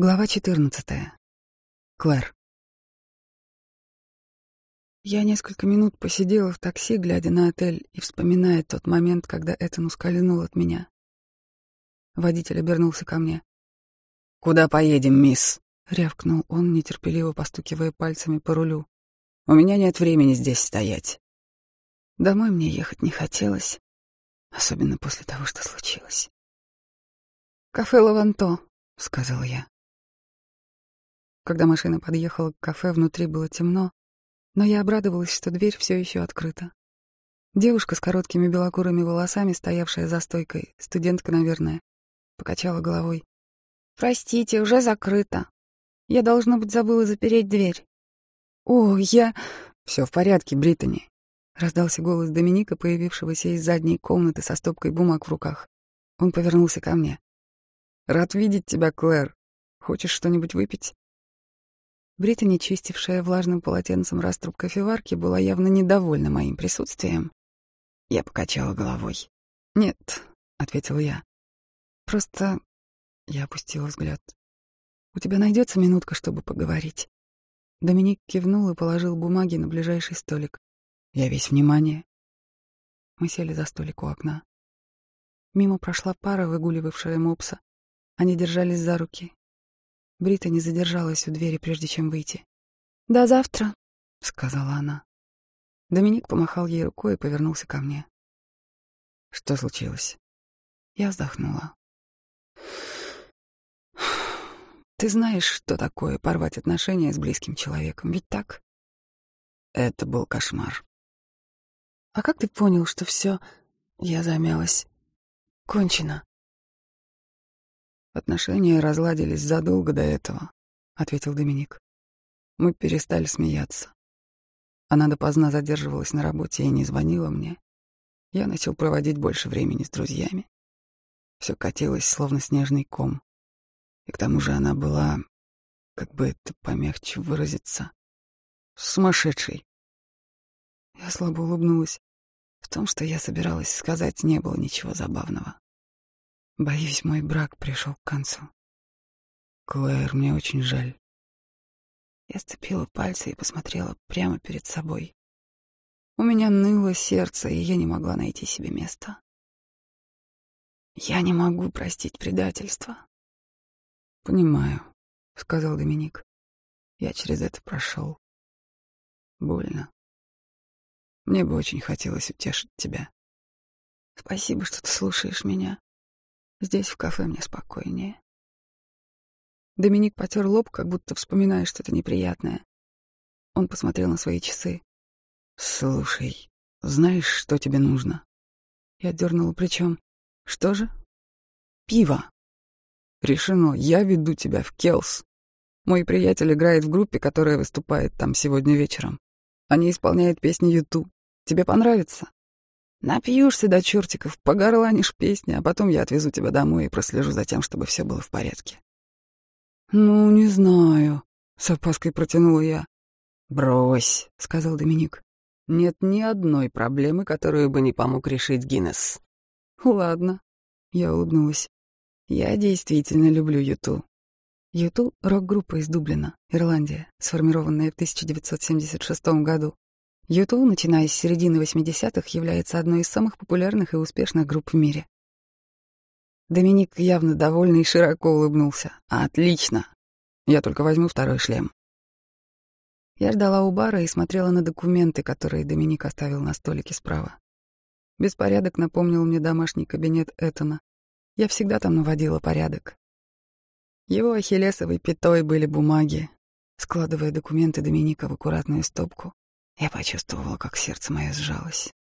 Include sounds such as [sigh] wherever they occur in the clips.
Глава 14. Клэр. Я несколько минут посидела в такси, глядя на отель и вспоминая тот момент, когда Этан ускользнул от меня. Водитель обернулся ко мне. «Куда поедем, мисс?» — рявкнул он, нетерпеливо постукивая пальцами по рулю. «У меня нет времени здесь стоять». Домой мне ехать не хотелось, особенно после того, что случилось. «Кафе Лаванто», — сказала я. Когда машина подъехала к кафе, внутри было темно, но я обрадовалась, что дверь все еще открыта. Девушка с короткими белокурыми волосами, стоявшая за стойкой, студентка, наверное, покачала головой. «Простите, уже закрыто. Я, должно быть, забыла запереть дверь». «О, я...» «Все в порядке, Британи», — раздался голос Доминика, появившегося из задней комнаты со стопкой бумаг в руках. Он повернулся ко мне. «Рад видеть тебя, Клэр. Хочешь что-нибудь выпить?» Британи, чистившая влажным полотенцем раструб кофеварки, была явно недовольна моим присутствием. Я покачала головой. «Нет», — ответила я. «Просто...» — я опустила взгляд. «У тебя найдется минутка, чтобы поговорить?» Доминик кивнул и положил бумаги на ближайший столик. «Я весь внимание». Мы сели за столик у окна. Мимо прошла пара, выгуливавшая мопса. Они держались за руки, Брита не задержалась у двери, прежде чем выйти. «До завтра», — сказала она. Доминик помахал ей рукой и повернулся ко мне. «Что случилось?» Я вздохнула. «Ты знаешь, что такое порвать отношения с близким человеком, ведь так?» Это был кошмар. «А как ты понял, что все...» Я замялась. «Кончено?» Отношения разладились задолго до этого, ответил Доминик. Мы перестали смеяться. Она допоздна задерживалась на работе и не звонила мне. Я начал проводить больше времени с друзьями. Все катилось, словно снежный ком. И к тому же она была, как бы это помягче выразиться, сумасшедшей. Я слабо улыбнулась. В том, что я собиралась сказать, не было ничего забавного. Боюсь, мой брак пришел к концу. Клэр, мне очень жаль. Я сцепила пальцы и посмотрела прямо перед собой. У меня ныло сердце, и я не могла найти себе места. Я не могу простить предательство. Понимаю, сказал Доминик. Я через это прошел. Больно. Мне бы очень хотелось утешить тебя. Спасибо, что ты слушаешь меня. Здесь, в кафе, мне спокойнее. Доминик потер лоб, как будто вспоминая что-то неприятное. Он посмотрел на свои часы. «Слушай, знаешь, что тебе нужно?» Я дернула плечом. «Что же?» «Пиво!» «Решено, я веду тебя в Келс. Мой приятель играет в группе, которая выступает там сегодня вечером. Они исполняют песни Юту. Тебе понравится?» Напьешься до чертиков, погорланишь песни, а потом я отвезу тебя домой и прослежу за тем, чтобы все было в порядке. Ну, не знаю, с опаской протянула я. Брось, сказал Доминик. Нет ни одной проблемы, которую бы не помог решить Гиннес. Ладно, я улыбнулась. Я действительно люблю Юту. Юту — рок-группа из Дублина, Ирландия, сформированная в 1976 году. Юту, начиная с середины 80-х, является одной из самых популярных и успешных групп в мире. Доминик явно довольный и широко улыбнулся. «Отлично! Я только возьму второй шлем». Я ждала у бара и смотрела на документы, которые Доминик оставил на столике справа. Беспорядок напомнил мне домашний кабинет Этона. Я всегда там наводила порядок. Его ахиллесовой пятой были бумаги. Складывая документы Доминика в аккуратную стопку, я почувствовала, как сердце мое сжалось.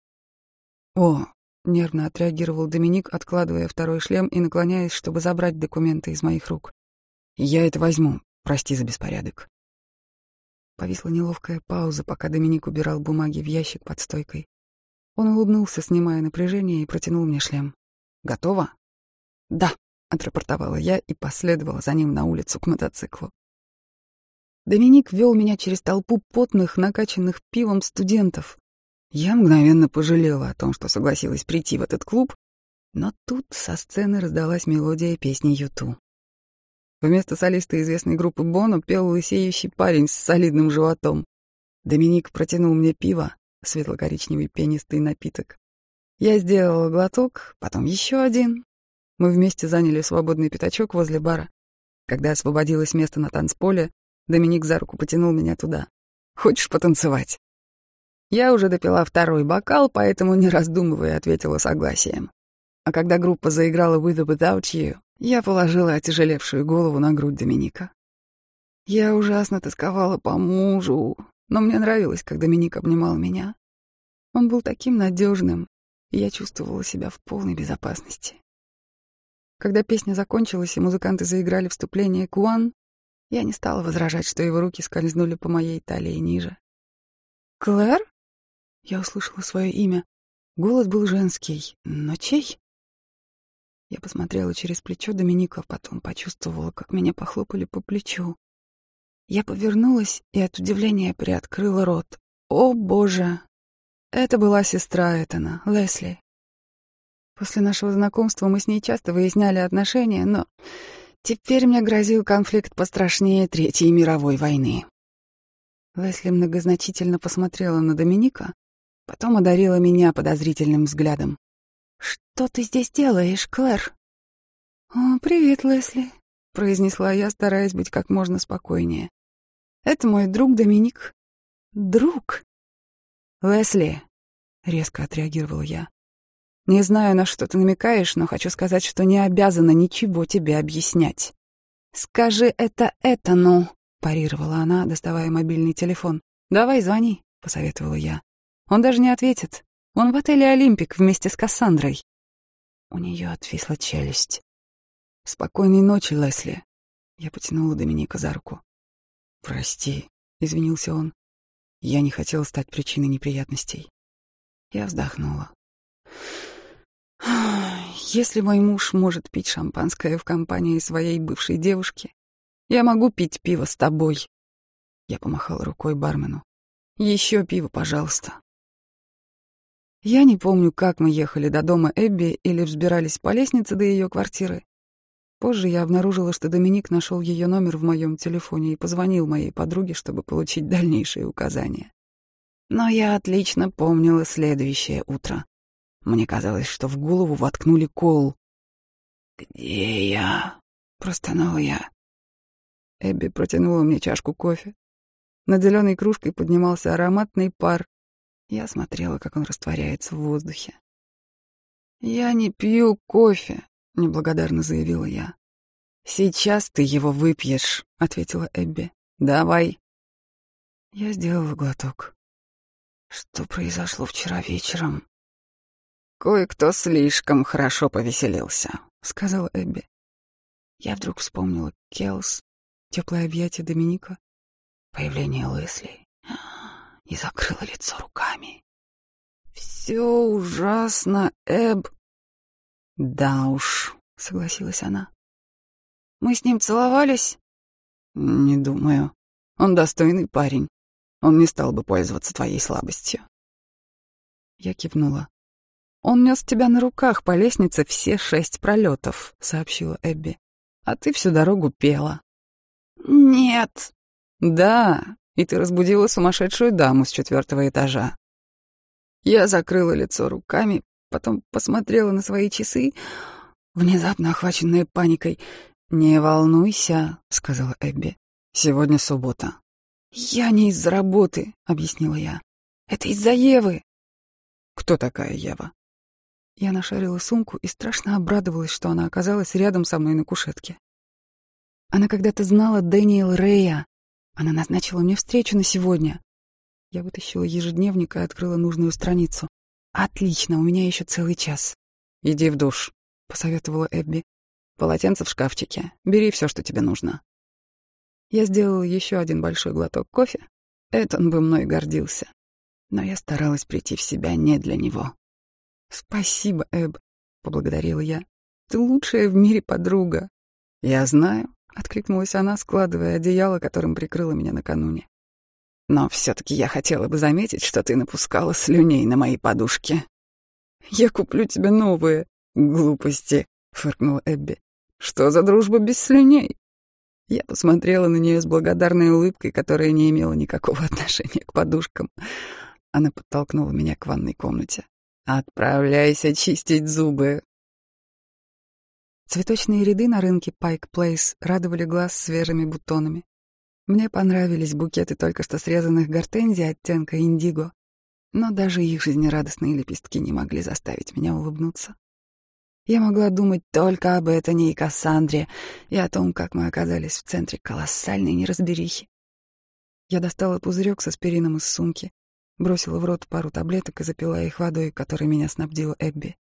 «О!» — нервно отреагировал Доминик, откладывая второй шлем и наклоняясь, чтобы забрать документы из моих рук. «Я это возьму. Прости за беспорядок». Повисла неловкая пауза, пока Доминик убирал бумаги в ящик под стойкой. Он улыбнулся, снимая напряжение, и протянул мне шлем. «Готово?» «Да», — отрапортовала я и последовала за ним на улицу к мотоциклу. Доминик вел меня через толпу потных, накачанных пивом студентов. Я мгновенно пожалела о том, что согласилась прийти в этот клуб, но тут со сцены раздалась мелодия песни Юту. Вместо солиста известной группы Боно пел лысеющий парень с солидным животом. Доминик протянул мне пиво, светло-коричневый пенистый напиток. Я сделала глоток, потом еще один. Мы вместе заняли свободный пятачок возле бара. Когда освободилось место на танцполе, Доминик за руку потянул меня туда. «Хочешь потанцевать?» Я уже допила второй бокал, поэтому, не раздумывая, ответила согласием. А когда группа заиграла «With or Without You», я положила отяжелевшую голову на грудь Доминика. Я ужасно тосковала по мужу, но мне нравилось, как Доминик обнимал меня. Он был таким надежным, и я чувствовала себя в полной безопасности. Когда песня закончилась и музыканты заиграли вступление к «One», я не стала возражать, что его руки скользнули по моей талии ниже. «Клэр?» Я услышала свое имя. Голос был женский, но чей? Я посмотрела через плечо Доминика, потом почувствовала, как меня похлопали по плечу. Я повернулась и от удивления приоткрыла рот. О, боже! Это была сестра Этана, Лесли. После нашего знакомства мы с ней часто выясняли отношения, но теперь мне грозил конфликт пострашнее Третьей мировой войны. Лесли многозначительно посмотрела на Доминика, Потом одарила меня подозрительным взглядом. «Что ты здесь делаешь, Клэр?» «О, привет, Лесли», — произнесла я, стараясь быть как можно спокойнее. «Это мой друг Доминик». «Друг?» «Лесли», — резко отреагировал я. «Не знаю, на что ты намекаешь, но хочу сказать, что не обязана ничего тебе объяснять». «Скажи это это, ну», — парировала она, доставая мобильный телефон. «Давай звони», — посоветовала я. Он даже не ответит. Он в отеле «Олимпик» вместе с Кассандрой. У нее отвисла челюсть. «Спокойной ночи, Лесли». Я потянула Доминика за руку. «Прости», — извинился он. «Я не хотел стать причиной неприятностей». Я вздохнула. «Если мой муж может пить шампанское в компании своей бывшей девушки, я могу пить пиво с тобой». Я помахала рукой бармену. «Еще пиво, пожалуйста». Я не помню, как мы ехали до дома Эбби или взбирались по лестнице до ее квартиры. Позже я обнаружила, что Доминик нашел ее номер в моем телефоне и позвонил моей подруге, чтобы получить дальнейшие указания. Но я отлично помнила следующее утро. Мне казалось, что в голову воткнули кол. «Где я?» — простонала я. Эбби протянула мне чашку кофе. Над зеленой кружкой поднимался ароматный пар, я смотрела, как он растворяется в воздухе. «Я не пью кофе», — неблагодарно заявила я. «Сейчас ты его выпьешь», — ответила Эбби. «Давай». Я сделала глоток. Что произошло вчера вечером? «Кое-кто слишком хорошо повеселился», — сказала Эбби. Я вдруг вспомнила Келс, теплое объятие Доминика, появление Лесли и закрыла лицо руками. «Все ужасно, Эб». «Да уж», — согласилась она. «Мы с ним целовались?» «Не думаю. Он достойный парень. Он не стал бы пользоваться твоей слабостью». Я кивнула. «Он нес тебя на руках по лестнице все шесть пролетов», — сообщила Эбби. «А ты всю дорогу пела». «Нет». «Да, и ты разбудила сумасшедшую даму с четвертого этажа. Я закрыла лицо руками, потом посмотрела на свои часы, внезапно охваченная паникой. «Не волнуйся», — сказала Эбби. «Сегодня суббота». «Я не из-за работы», — объяснила я. «Это из-за Евы». «Кто такая Ева?» Я нашарила сумку и страшно обрадовалась, что она оказалась рядом со мной на кушетке. Она когда-то знала Дэниел Рэя, она назначила мне встречу на сегодня. Я вытащила ежедневник и открыла нужную страницу. Отлично, у меня еще целый час. Иди в душ, посоветовала Эбби. Полотенце в шкафчике. Бери все, что тебе нужно. Я сделала еще один большой глоток кофе. Этон бы мной гордился. Но я старалась прийти в себя не для него. «Спасибо, Эб», — поблагодарила я. «Ты лучшая в мире подруга». «Я знаю», откликнулась она, складывая одеяло, которым прикрыла меня накануне. Но все-таки я хотела бы заметить, что ты напускала слюней на мои подушки. Я куплю тебе новые. Глупости, фыркнула Эбби. Что за дружба без слюней? Я посмотрела на нее с благодарной улыбкой, которая не имела никакого [laughs] отношения к подушкам. Она подтолкнула меня к ванной комнате. «Отправляйся чистить зубы». Цветочные ряды на рынке Пайк Плейс радовали глаз свежими бутонами. Мне понравились букеты только что срезанных гортензий оттенка индиго, но даже их жизнерадостные лепестки не могли заставить меня улыбнуться. Я могла думать только об Этане и Кассандре и о том, как мы оказались в центре колоссальной неразберихи. Я достала пузырек со аспирином из сумки, бросила в рот пару таблеток и запила их водой, которой меня снабдила Эбби.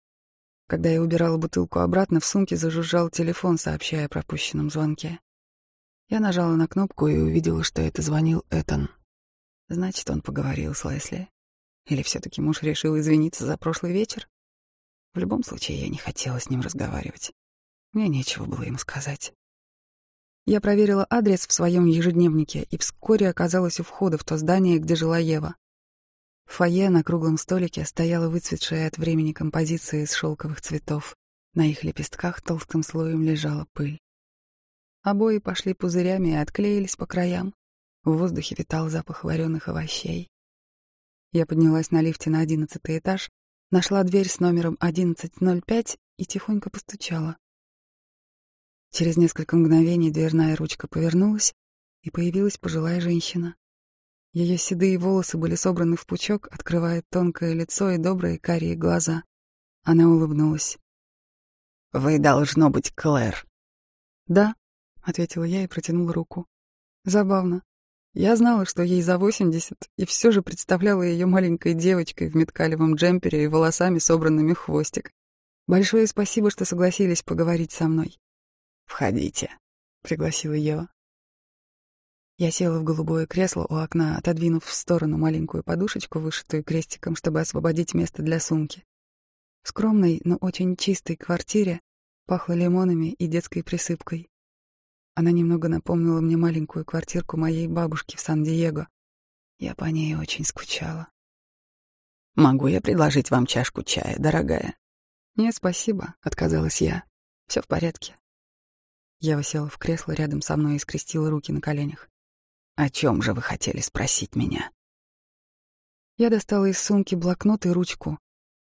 Когда я убирала бутылку обратно, в сумке зажужжал телефон, сообщая о пропущенном звонке. Я нажала на кнопку и увидела, что это звонил Этан. Значит, он поговорил с Лесли. Или все таки муж решил извиниться за прошлый вечер? В любом случае, я не хотела с ним разговаривать. Мне нечего было ему сказать. Я проверила адрес в своем ежедневнике и вскоре оказалась у входа в то здание, где жила Ева. В фойе на круглом столике стояла выцветшая от времени композиция из шелковых цветов. На их лепестках толстым слоем лежала пыль. Обои пошли пузырями и отклеились по краям. В воздухе витал запах вареных овощей. Я поднялась на лифте на одиннадцатый этаж Нашла дверь с номером 1105 и тихонько постучала. Через несколько мгновений дверная ручка повернулась, и появилась пожилая женщина. Ее седые волосы были собраны в пучок, открывая тонкое лицо и добрые карие глаза. Она улыбнулась. «Вы должно быть Клэр». «Да», — ответила я и протянула руку. Забавно. Я знала, что ей за восемьдесят, и все же представляла ее маленькой девочкой в меткалевом джемпере и волосами, собранными в хвостик. Большое спасибо, что согласились поговорить со мной. «Входите», — пригласила Ева. Я села в голубое кресло у окна, отодвинув в сторону маленькую подушечку, вышитую крестиком, чтобы освободить место для сумки. В скромной, но очень чистой квартире пахло лимонами и детской присыпкой. Она немного напомнила мне маленькую квартирку моей бабушки в Сан-Диего. Я по ней очень скучала. «Могу я предложить вам чашку чая, дорогая?» «Нет, спасибо», — отказалась я. Все в порядке». Я села в кресло рядом со мной и скрестила руки на коленях. «О чем же вы хотели спросить меня?» Я достала из сумки блокнот и ручку.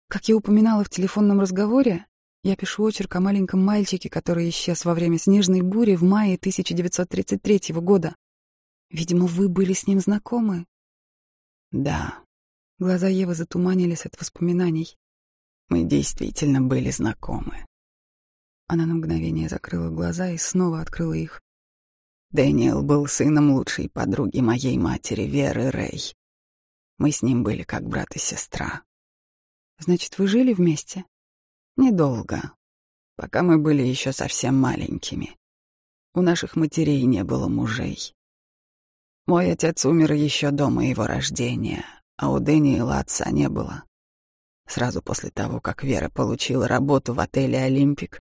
Как я упоминала в телефонном разговоре, я пишу очерк о маленьком мальчике, который исчез во время снежной бури в мае 1933 года. Видимо, вы были с ним знакомы. Да. Глаза Евы затуманились от воспоминаний. Мы действительно были знакомы. Она на мгновение закрыла глаза и снова открыла их. Дэниел был сыном лучшей подруги моей матери, Веры Рэй. Мы с ним были как брат и сестра. Значит, вы жили вместе? Недолго, пока мы были еще совсем маленькими. У наших матерей не было мужей. Мой отец умер еще до моего рождения, а у Дэниела отца не было. Сразу после того, как Вера получила работу в отеле «Олимпик»,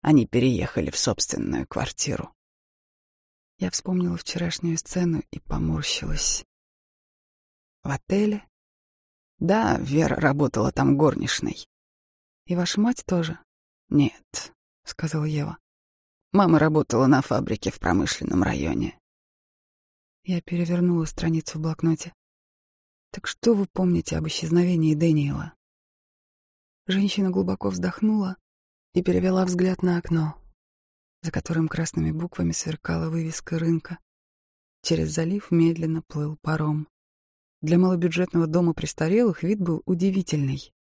они переехали в собственную квартиру. Я вспомнила вчерашнюю сцену и поморщилась. В отеле? Да, Вера работала там горничной. И ваша мать тоже? Нет, сказала Ева. Мама работала на фабрике в промышленном районе. Я перевернула страницу в блокноте. Так что вы помните об исчезновении Дэниела? Женщина глубоко вздохнула и перевела взгляд на окно, за которым красными буквами сверкала вывеска рынка. Через залив медленно плыл паром. Для малобюджетного дома престарелых вид был удивительный.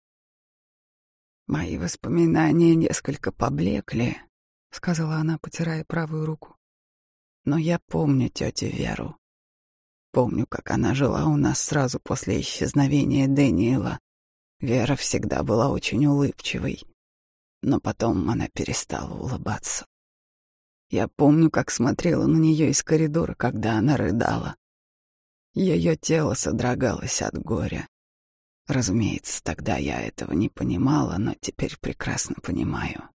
«Мои воспоминания несколько поблекли», — сказала она, потирая правую руку. «Но я помню тетю Веру. Помню, как она жила у нас сразу после исчезновения Дэниела. Вера всегда была очень улыбчивой, но потом она перестала улыбаться. Я помню, как смотрела на нее из коридора, когда она рыдала. Ее тело содрогалось от горя. Разумеется, тогда я этого не понимала, но теперь прекрасно понимаю.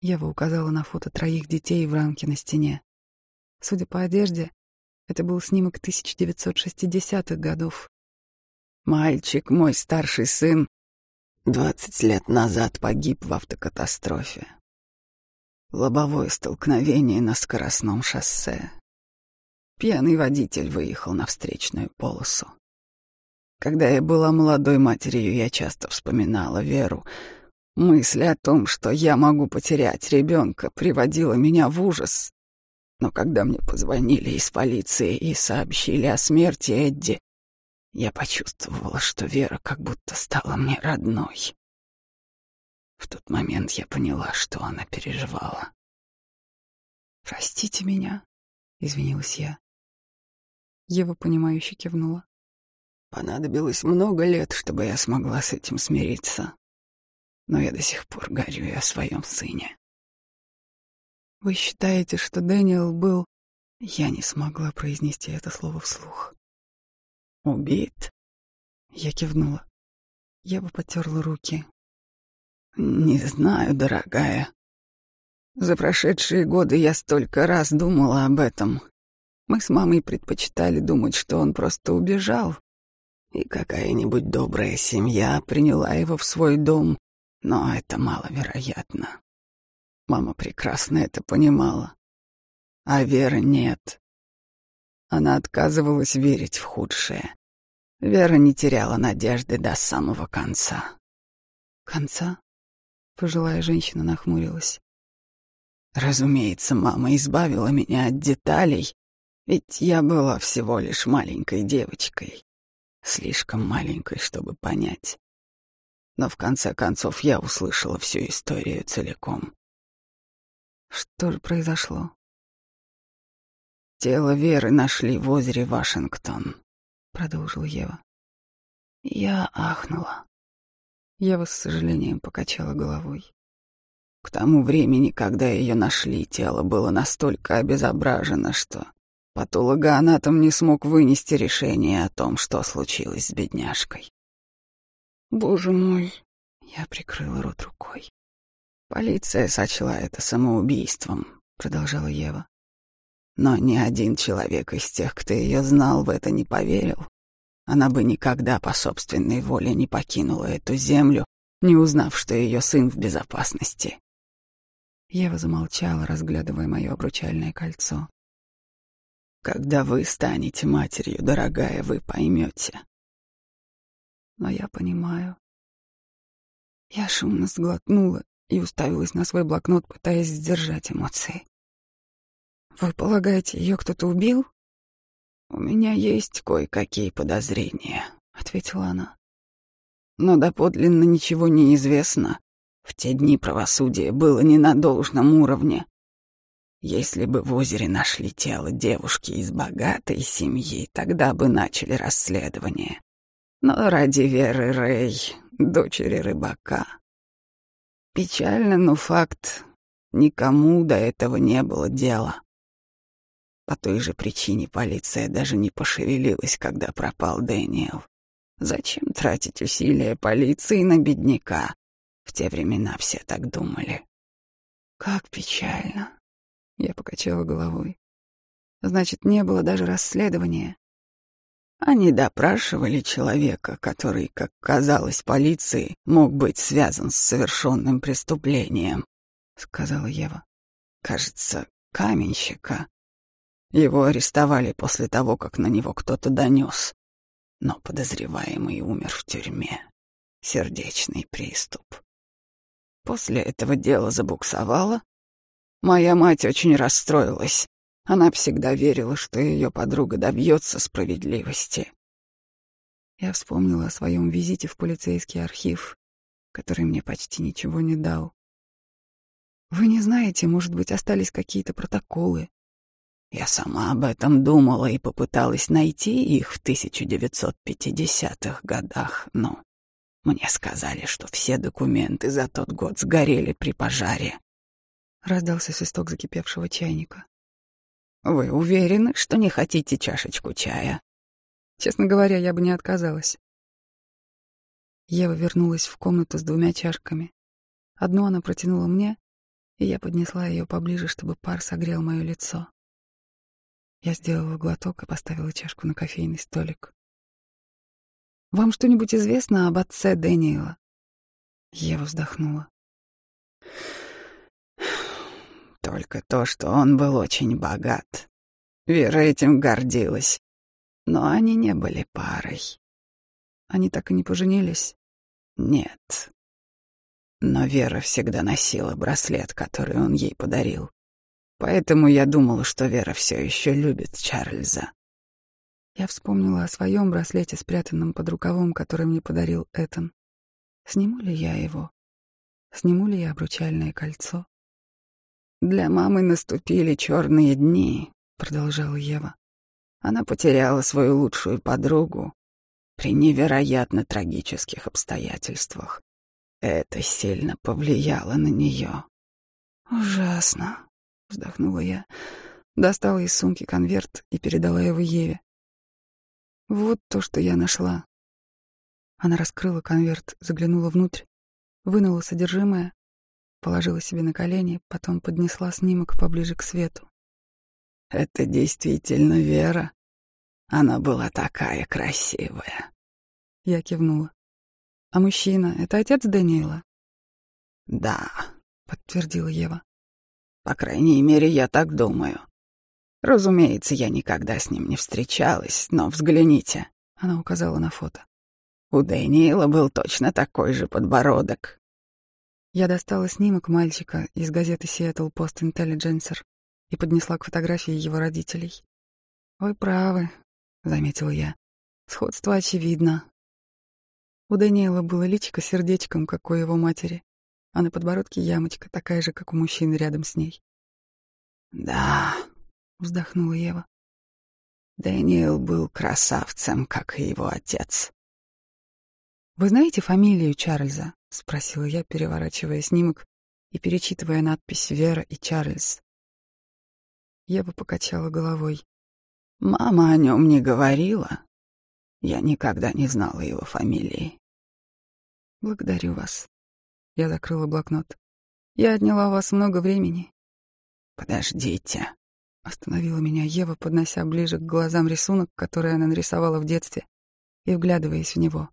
Ева указала на фото троих детей в рамке на стене. Судя по одежде, это был снимок 1960-х годов. Мальчик, мой старший сын, двадцать лет назад погиб в автокатастрофе. Лобовое столкновение на скоростном шоссе. Пьяный водитель выехал на встречную полосу. Когда я была молодой матерью, я часто вспоминала Веру. Мысль о том, что я могу потерять ребенка, приводила меня в ужас. Но когда мне позвонили из полиции и сообщили о смерти Эдди, я почувствовала, что Вера как будто стала мне родной. В тот момент я поняла, что она переживала. «Простите меня», — извинилась я. Ева, понимающе кивнула. Понадобилось много лет, чтобы я смогла с этим смириться. Но я до сих пор горюю о своем сыне. Вы считаете, что Дэниел был... Я не смогла произнести это слово вслух. Убит? Я кивнула. Ева потерла руки. Не знаю, дорогая. За прошедшие годы я столько раз думала об этом. Мы с мамой предпочитали думать, что он просто убежал, и какая-нибудь добрая семья приняла его в свой дом, но это маловероятно. Мама прекрасно это понимала. А Вера нет. Она отказывалась верить в худшее. Вера не теряла надежды до самого конца. «Конца?» — пожилая женщина нахмурилась. Разумеется, мама избавила меня от деталей, ведь я была всего лишь маленькой девочкой слишком маленькой, чтобы понять. Но в конце концов я услышала всю историю целиком. Что же произошло? Тело Веры нашли в озере Вашингтон, продолжила Ева. Я ахнула. Ева с сожалением покачала головой. К тому времени, когда ее нашли, тело было настолько обезображено, что Патологоанатом не смог вынести решение о том, что случилось с бедняжкой. «Боже мой!» — я прикрыла рот рукой. «Полиция сочла это самоубийством», — продолжала Ева. «Но ни один человек из тех, кто ее знал, в это не поверил. Она бы никогда по собственной воле не покинула эту землю, не узнав, что ее сын в безопасности». Ева замолчала, разглядывая мое обручальное кольцо. Когда вы станете матерью, дорогая, вы поймете. Но я понимаю. Я шумно сглотнула и уставилась на свой блокнот, пытаясь сдержать эмоции. Вы полагаете, ее кто-то убил? У меня есть кое-какие подозрения, ответила она. Но доподлинно ничего не известно. В те дни правосудие было не на должном уровне. Если бы в озере нашли тело девушки из богатой семьи, тогда бы начали расследование. Но ради Веры Рэй, дочери рыбака. Печально, но факт. Никому до этого не было дела. По той же причине полиция даже не пошевелилась, когда пропал Дэниел. Зачем тратить усилия полиции на бедняка? В те времена все так думали. Как печально. Я покачала головой. Значит, не было даже расследования. Они допрашивали человека, который, как казалось полиции, мог быть связан с совершенным преступлением, сказала Ева. Кажется, каменщика. Его арестовали после того, как на него кто-то донес. Но подозреваемый умер в тюрьме. Сердечный приступ. После этого дело забуксовало, Моя мать очень расстроилась. Она всегда верила, что ее подруга добьется справедливости. Я вспомнила о своем визите в полицейский архив, который мне почти ничего не дал. Вы не знаете, может быть, остались какие-то протоколы? Я сама об этом думала и попыталась найти их в 1950-х годах, но мне сказали, что все документы за тот год сгорели при пожаре. Раздался свисток закипевшего чайника. «Вы уверены, что не хотите чашечку чая?» Честно говоря, я бы не отказалась. Ева вернулась в комнату с двумя чашками. Одну она протянула мне, и я поднесла ее поближе, чтобы пар согрел мое лицо. Я сделала глоток и поставила чашку на кофейный столик. «Вам что-нибудь известно об отце Дэниела?» Ева вздохнула. Только то, что он был очень богат. Вера этим гордилась. Но они не были парой. Они так и не поженились? Нет. Но Вера всегда носила браслет, который он ей подарил. Поэтому я думала, что Вера все еще любит Чарльза. Я вспомнила о своем браслете, спрятанном под рукавом, который мне подарил Этан. Сниму ли я его? Сниму ли я обручальное кольцо? Для мамы наступили черные дни, продолжала Ева. Она потеряла свою лучшую подругу при невероятно трагических обстоятельствах. Это сильно повлияло на нее. Ужасно, вздохнула я, достала из сумки конверт и передала его Еве. Вот то, что я нашла. Она раскрыла конверт, заглянула внутрь, вынула содержимое, положила себе на колени, потом поднесла снимок поближе к свету. Это действительно Вера. Она была такая красивая. Я кивнула. А мужчина — это отец Даниэла? Да, подтвердила Ева. По крайней мере, я так думаю. Разумеется, я никогда с ним не встречалась, но взгляните. Она указала на фото. У Дэниела был точно такой же подбородок. Я достала снимок мальчика из газеты Seattle Post Intelligencer и поднесла к фотографии его родителей. «Вы правы», — заметила я. «Сходство очевидно. У Дэниела было личико сердечком, как у его матери, а на подбородке ямочка, такая же, как у мужчины рядом с ней». «Да», — вздохнула Ева. «Дэниел был красавцем, как и его отец». «Вы знаете фамилию Чарльза?» — спросила я, переворачивая снимок и перечитывая надпись «Вера и Чарльз». Ева покачала головой. «Мама о нем не говорила. Я никогда не знала его фамилии». «Благодарю вас». Я закрыла блокнот. «Я отняла у вас много времени». «Подождите», — остановила меня Ева, поднося ближе к глазам рисунок, который она нарисовала в детстве, и вглядываясь в него.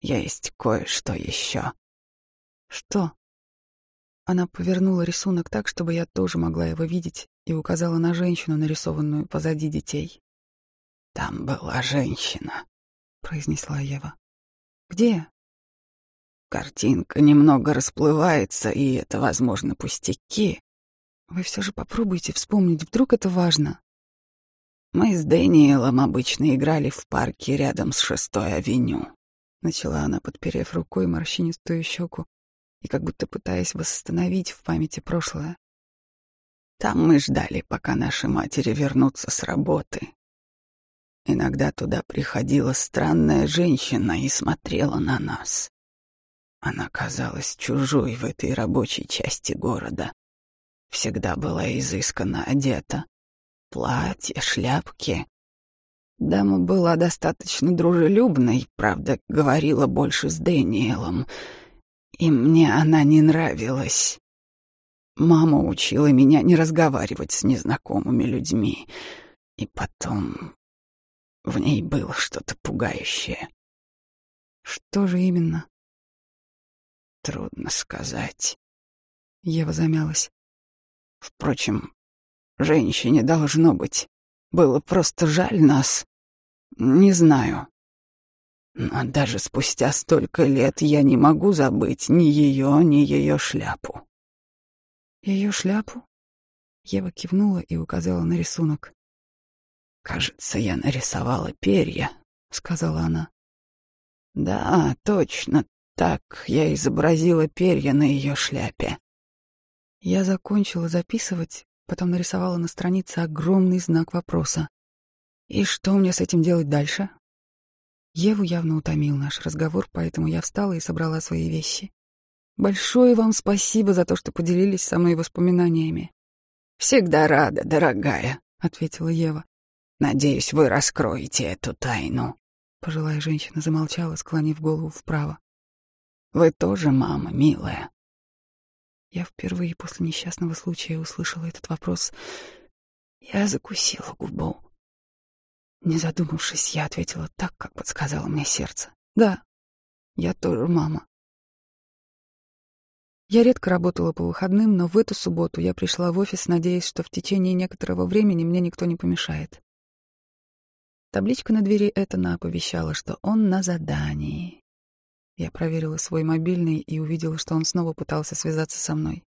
Есть кое-что еще. Что? Она повернула рисунок так, чтобы я тоже могла его видеть, и указала на женщину, нарисованную позади детей. Там была женщина, произнесла Ева. Где? Картинка немного расплывается, и это, возможно, пустяки. Вы все же попробуйте вспомнить, вдруг это важно. Мы с Дэниелом обычно играли в парке рядом с шестой авеню. Начала она, подперев рукой морщинистую щеку и как будто пытаясь восстановить в памяти прошлое. Там мы ждали, пока наши матери вернутся с работы. Иногда туда приходила странная женщина и смотрела на нас. Она казалась чужой в этой рабочей части города. Всегда была изысканно одета. Платье, шляпки, Дама была достаточно дружелюбной, правда, говорила больше с Дэниелом, и мне она не нравилась. Мама учила меня не разговаривать с незнакомыми людьми, и потом в ней было что-то пугающее. Что же именно? Трудно сказать. Ева замялась. Впрочем, женщине должно быть. Было просто жаль нас. Не знаю. Но даже спустя столько лет я не могу забыть ни ее, ни ее шляпу. Ее шляпу? Ева кивнула и указала на рисунок. «Кажется, я нарисовала перья», — сказала она. «Да, точно так. Я изобразила перья на ее шляпе». Я закончила записывать, потом нарисовала на странице огромный знак вопроса. И что мне с этим делать дальше? Еву явно утомил наш разговор, поэтому я встала и собрала свои вещи. Большое вам спасибо за то, что поделились со мной воспоминаниями. Всегда рада, дорогая, ответила Ева. Надеюсь, вы раскроете эту тайну. Пожилая женщина замолчала, склонив голову вправо. Вы тоже мама, милая. Я впервые после несчастного случая услышала этот вопрос. Я закусила губу. Не задумавшись, я ответила так, как подсказало мне сердце. Да, я тоже мама. Я редко работала по выходным, но в эту субботу я пришла в офис, надеясь, что в течение некоторого времени мне никто не помешает. Табличка на двери Этана оповещала, что он на задании. Я проверила свой мобильный и увидела, что он снова пытался связаться со мной.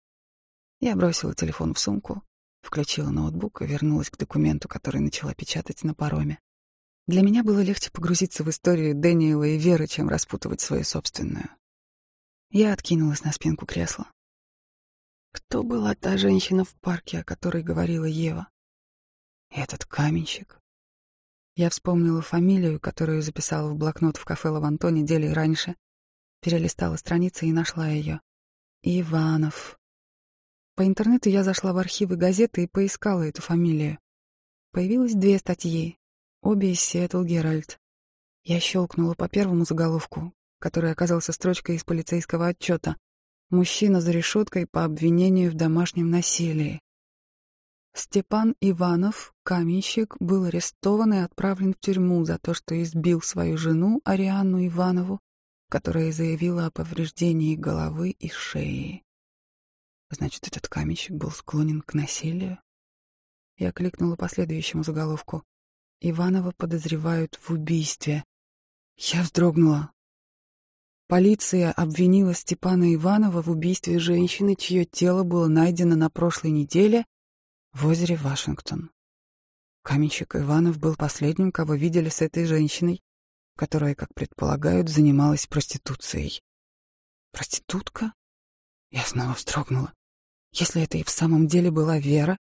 Я бросила телефон в сумку, включила ноутбук и вернулась к документу, который начала печатать на пароме. Для меня было легче погрузиться в историю Дэниела и Веры, чем распутывать свою собственную. Я откинулась на спинку кресла. Кто была та женщина в парке, о которой говорила Ева? Этот каменщик. Я вспомнила фамилию, которую записала в блокнот в кафе Лаванто недели раньше, перелистала страницы и нашла ее. Иванов. По интернету я зашла в архивы газеты и поискала эту фамилию. Появилось две статьи, обе из Seattle Геральт. Я щелкнула по первому заголовку, который оказался строчкой из полицейского отчета. Мужчина за решеткой по обвинению в домашнем насилии. Степан Иванов, каменщик, был арестован и отправлен в тюрьму за то, что избил свою жену Арианну Иванову, которая заявила о повреждении головы и шеи. Значит, этот каменщик был склонен к насилию? Я кликнула по следующему заголовку. Иванова подозревают в убийстве. Я вздрогнула. Полиция обвинила Степана Иванова в убийстве женщины, чье тело было найдено на прошлой неделе в озере Вашингтон. Каменщик Иванов был последним, кого видели с этой женщиной, которая, как предполагают, занималась проституцией. Проститутка? Я снова вздрогнула. Если это и в самом деле была Вера,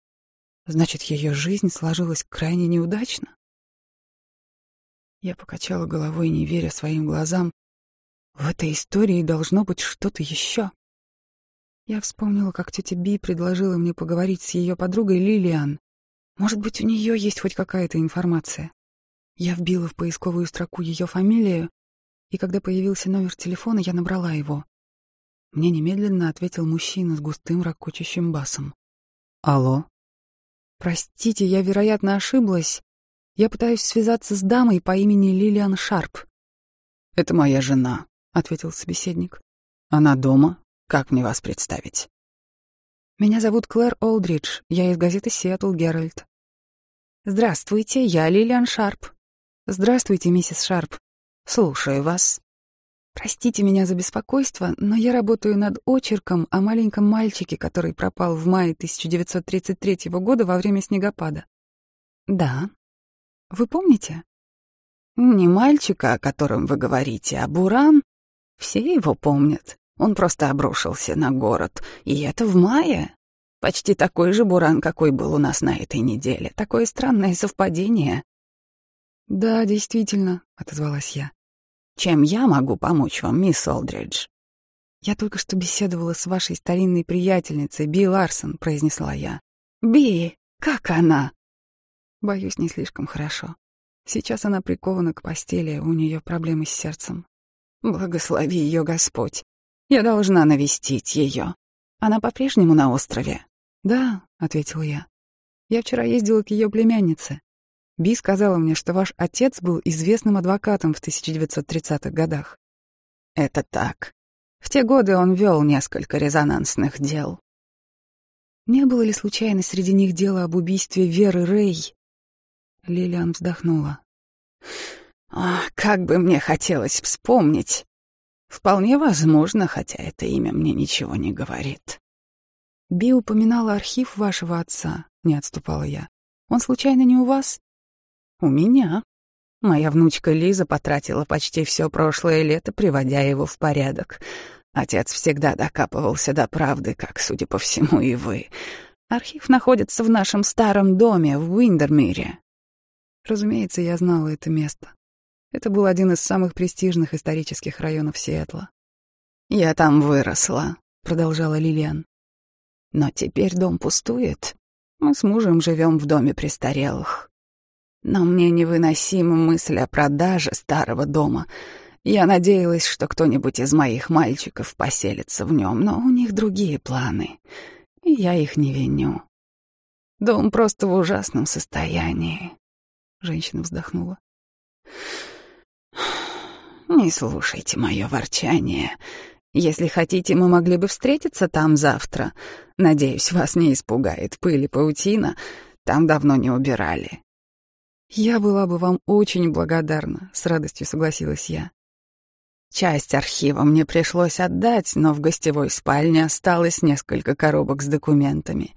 значит, ее жизнь сложилась крайне неудачно. Я покачала головой, не веря своим глазам, в этой истории должно быть что-то еще. Я вспомнила, как тетя Би предложила мне поговорить с ее подругой Лилиан. Может быть, у нее есть хоть какая-то информация. Я вбила в поисковую строку ее фамилию, и когда появился номер телефона, я набрала его. Мне немедленно ответил мужчина с густым ракочущим басом. «Алло?» «Простите, я, вероятно, ошиблась. Я пытаюсь связаться с дамой по имени Лилиан Шарп». «Это моя жена», — ответил собеседник. «Она дома? Как мне вас представить?» «Меня зовут Клэр Олдридж. Я из газеты «Сиэтл Геральт». «Здравствуйте, я Лилиан Шарп». «Здравствуйте, миссис Шарп. Слушаю вас». «Простите меня за беспокойство, но я работаю над очерком о маленьком мальчике, который пропал в мае 1933 года во время снегопада». «Да. Вы помните?» «Не мальчика, о котором вы говорите, а Буран. Все его помнят. Он просто обрушился на город. И это в мае. Почти такой же буран, какой был у нас на этой неделе. Такое странное совпадение. «Да, действительно», — отозвалась я. «Чем я могу помочь вам, мисс Олдридж?» «Я только что беседовала с вашей старинной приятельницей, Би Ларсон», — произнесла я. «Би, как она?» «Боюсь, не слишком хорошо. Сейчас она прикована к постели, у нее проблемы с сердцем. Благослови ее Господь. Я должна навестить ее. Она по-прежнему на острове? Да, ответил я. Я вчера ездила к ее племяннице. Би сказала мне, что ваш отец был известным адвокатом в 1930-х годах. Это так. В те годы он вел несколько резонансных дел. Не было ли случайно среди них дела об убийстве Веры Рэй? Лилиан вздохнула. Ах, как бы мне хотелось вспомнить. Вполне возможно, хотя это имя мне ничего не говорит. Би упоминала архив вашего отца, не отступала я. Он случайно не у вас? У меня. Моя внучка Лиза потратила почти все прошлое лето, приводя его в порядок. Отец всегда докапывался до правды, как, судя по всему, и вы. Архив находится в нашем старом доме в Уиндермире. Разумеется, я знала это место. Это был один из самых престижных исторических районов Сиэтла. «Я там выросла», — продолжала Лилиан. «Но теперь дом пустует. Мы с мужем живем в доме престарелых. Но мне невыносима мысль о продаже старого дома. Я надеялась, что кто-нибудь из моих мальчиков поселится в нем, но у них другие планы, и я их не виню. Дом просто в ужасном состоянии». Женщина вздохнула. Не слушайте мое ворчание. Если хотите, мы могли бы встретиться там завтра. Надеюсь, вас не испугает пыль и паутина. Там давно не убирали». «Я была бы вам очень благодарна», — с радостью согласилась я. Часть архива мне пришлось отдать, но в гостевой спальне осталось несколько коробок с документами.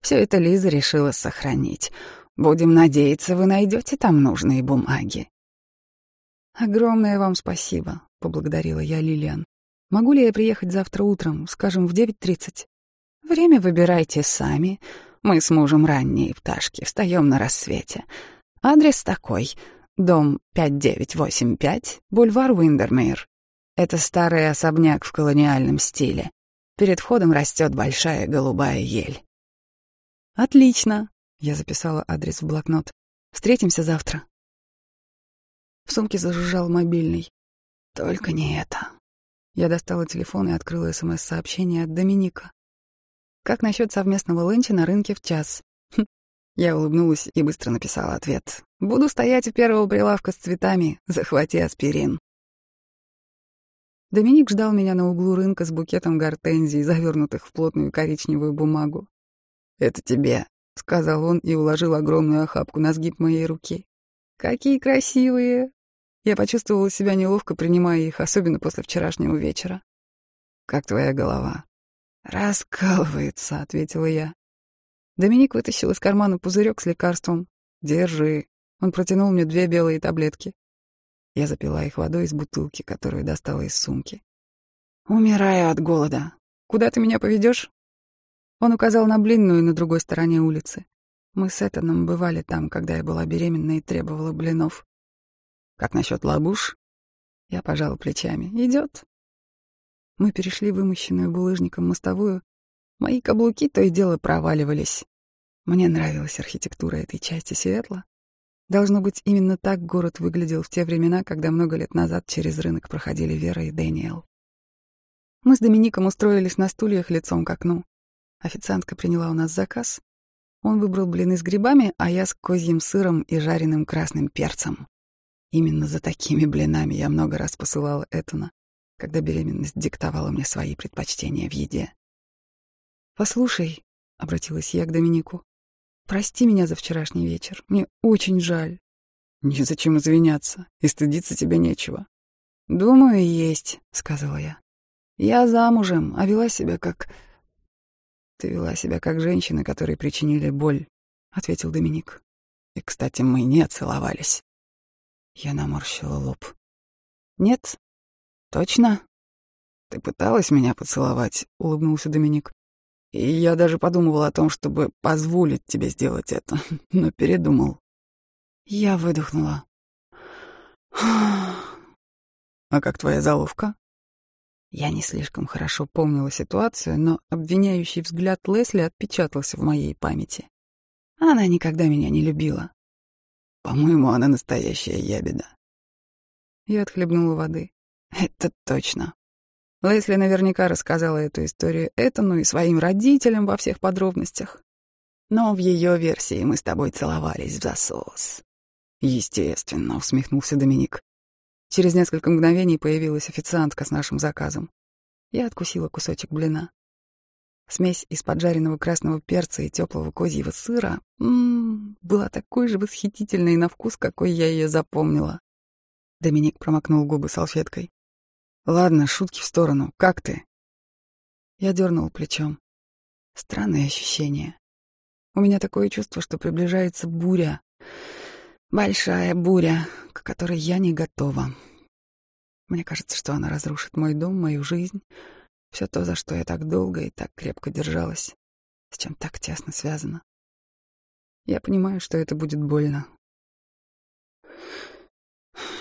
Все это Лиза решила сохранить. Будем надеяться, вы найдете там нужные бумаги. Огромное вам спасибо, поблагодарила я Лилиан. Могу ли я приехать завтра утром, скажем, в 9.30? Время выбирайте сами. Мы с мужем ранние пташки, встаем на рассвете. Адрес такой. Дом 5985, бульвар Уиндермейр. Это старый особняк в колониальном стиле. Перед входом растет большая голубая ель. Отлично. Я записала адрес в блокнот. Встретимся завтра. В сумке зажужжал мобильный. Только не это. Я достала телефон и открыла СМС-сообщение от Доминика. Как насчет совместного ленча на рынке в час? Я улыбнулась и быстро написала ответ. «Буду стоять у первого прилавка с цветами. Захвати аспирин». Доминик ждал меня на углу рынка с букетом гортензий, завернутых в плотную коричневую бумагу. «Это тебе», — сказал он и уложил огромную охапку на сгиб моей руки. «Какие красивые!» Я почувствовала себя неловко, принимая их, особенно после вчерашнего вечера. «Как твоя голова?» «Раскалывается», — ответила я. Доминик вытащил из кармана пузырек с лекарством. «Держи». Он протянул мне две белые таблетки. Я запила их водой из бутылки, которую достала из сумки. «Умираю от голода. Куда ты меня поведешь? Он указал на блинную на другой стороне улицы. Мы с Этаном бывали там, когда я была беременна и требовала блинов. «Как насчет лабуш?» Я пожала плечами. «Идет». Мы перешли вымощенную булыжником мостовую. Мои каблуки то и дело проваливались. Мне нравилась архитектура этой части Сиэтла. Должно быть, именно так город выглядел в те времена, когда много лет назад через рынок проходили Вера и Дэниел. Мы с Домиником устроились на стульях лицом к окну. Официантка приняла у нас заказ. Он выбрал блины с грибами, а я с козьим сыром и жареным красным перцем. Именно за такими блинами я много раз посылала Этана, когда беременность диктовала мне свои предпочтения в еде. «Послушай», — обратилась я к Доминику, Прости меня за вчерашний вечер. Мне очень жаль. Незачем извиняться, и стыдиться тебе нечего. Думаю, есть, сказала я. Я замужем, а вела себя как... Ты вела себя как женщина, которой причинили боль, ответил Доминик. И, кстати, мы не целовались. Я наморщила лоб. Нет? Точно? Ты пыталась меня поцеловать, улыбнулся Доминик. И я даже подумывал о том, чтобы позволить тебе сделать это, [laughs] но передумал. Я выдохнула. [sighs] А как твоя заловка? Я не слишком хорошо помнила ситуацию, но обвиняющий взгляд Лесли отпечатался в моей памяти. Она никогда меня не любила. По-моему, она настоящая ябеда. Я отхлебнула воды. Это точно. Лесли наверняка рассказала эту историю Этану и своим родителям во всех подробностях. Но в ее версии мы с тобой целовались в засос. Естественно, усмехнулся Доминик. Через несколько мгновений появилась официантка с нашим заказом. Я откусила кусочек блина. Смесь из поджаренного красного перца и теплого козьего сыра м -м, была такой же восхитительной на вкус, какой я ее запомнила. Доминик промокнул губы салфеткой. Ладно, шутки в сторону. Как ты? Я дернул плечом. Странное ощущение. У меня такое чувство, что приближается буря. Большая буря, к которой я не готова. Мне кажется, что она разрушит мой дом, мою жизнь, все то, за что я так долго и так крепко держалась, с чем так тесно связано. Я понимаю, что это будет больно.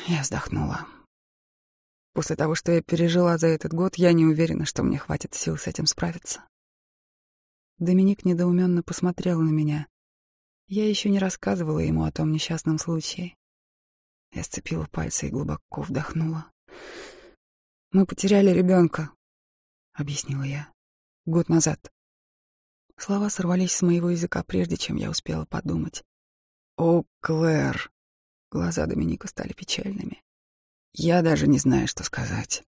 Я вздохнула. После того, что я пережила за этот год, я не уверена, что мне хватит сил с этим справиться. Доминик недоуменно посмотрел на меня. Я еще не рассказывала ему о том несчастном случае. Я сцепила пальцы и глубоко вдохнула. «Мы потеряли ребенка», — объяснила я. «Год назад». Слова сорвались с моего языка, прежде чем я успела подумать. «О, Клэр!» Глаза Доминика стали печальными. Я даже не знаю, что сказать.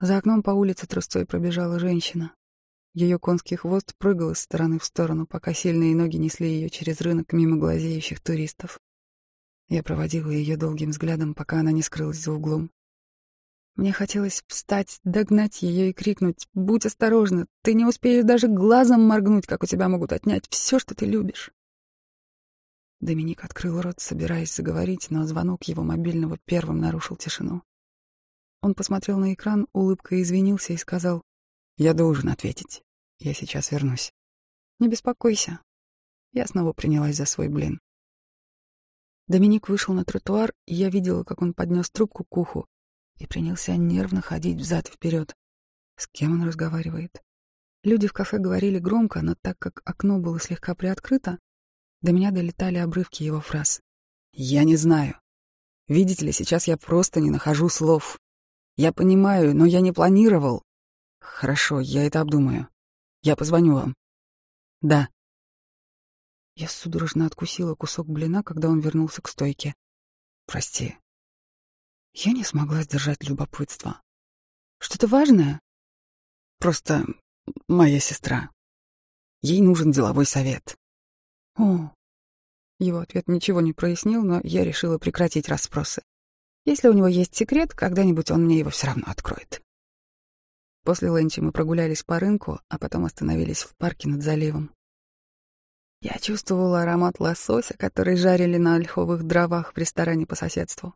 За окном по улице трусцой пробежала женщина. Ее конский хвост прыгал из стороны в сторону, пока сильные ноги несли ее через рынок мимо глазеющих туристов. Я проводила ее долгим взглядом, пока она не скрылась за углом. Мне хотелось встать, догнать ее и крикнуть «Будь осторожна! Ты не успеешь даже глазом моргнуть, как у тебя могут отнять все, что ты любишь!» Доминик открыл рот, собираясь заговорить, но звонок его мобильного первым нарушил тишину. Он посмотрел на экран, улыбкой извинился и сказал «Я должен ответить. Я сейчас вернусь. Не беспокойся». Я снова принялась за свой блин. Доминик вышел на тротуар, и я видела, как он поднес трубку к уху и принялся нервно ходить взад и вперед. С кем он разговаривает? Люди в кафе говорили громко, но так как окно было слегка приоткрыто, до меня долетали обрывки его фраз. «Я не знаю. Видите ли, сейчас я просто не нахожу слов. Я понимаю, но я не планировал. Хорошо, я это обдумаю. Я позвоню вам. Да». Я судорожно откусила кусок блина, когда он вернулся к стойке. «Прости, я не смогла сдержать любопытство. Что-то важное? Просто моя сестра. Ей нужен деловой совет. О, его ответ ничего не прояснил, но я решила прекратить расспросы. Если у него есть секрет, когда-нибудь он мне его все равно откроет. После ленчи мы прогулялись по рынку, а потом остановились в парке над заливом. Я чувствовала аромат лосося, который жарили на ольховых дровах в ресторане по соседству.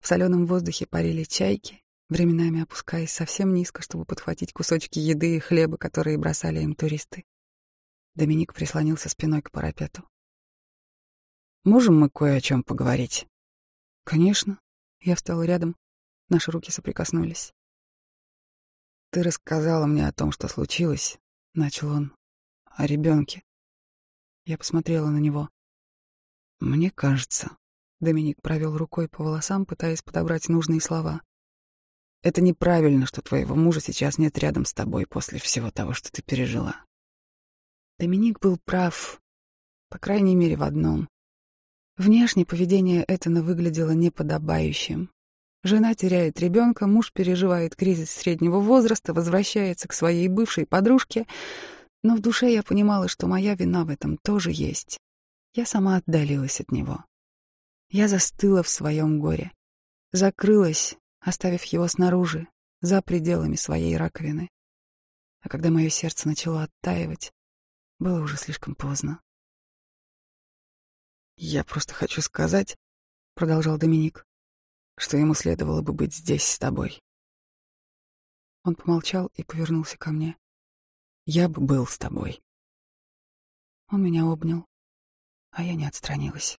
В соленом воздухе парили чайки, временами опускаясь совсем низко, чтобы подхватить кусочки еды и хлеба, которые бросали им туристы. Доминик прислонился спиной к парапету. «Можем мы кое о чем поговорить?» «Конечно». Я встала рядом. Наши руки соприкоснулись. «Ты рассказала мне о том, что случилось», — начал он. «О ребенке. Я посмотрела на него. «Мне кажется, Доминик провел рукой по волосам, пытаясь подобрать нужные слова. Это неправильно, что твоего мужа сейчас нет рядом с тобой после всего того, что ты пережила. Доминик был прав, по крайней мере, в одном. Внешне поведение Этана выглядело неподобающим. Жена теряет ребенка, муж переживает кризис среднего возраста, возвращается к своей бывшей подружке, но в душе я понимала, что моя вина в этом тоже есть. Я сама отдалилась от него. Я застыла в своем горе, закрылась, оставив его снаружи, за пределами своей раковины. А когда мое сердце начало оттаивать, было уже слишком поздно. «Я просто хочу сказать», — продолжал Доминик, «что ему следовало бы быть здесь с тобой». Он помолчал и повернулся ко мне. «Я бы был с тобой». Он меня обнял, а я не отстранилась.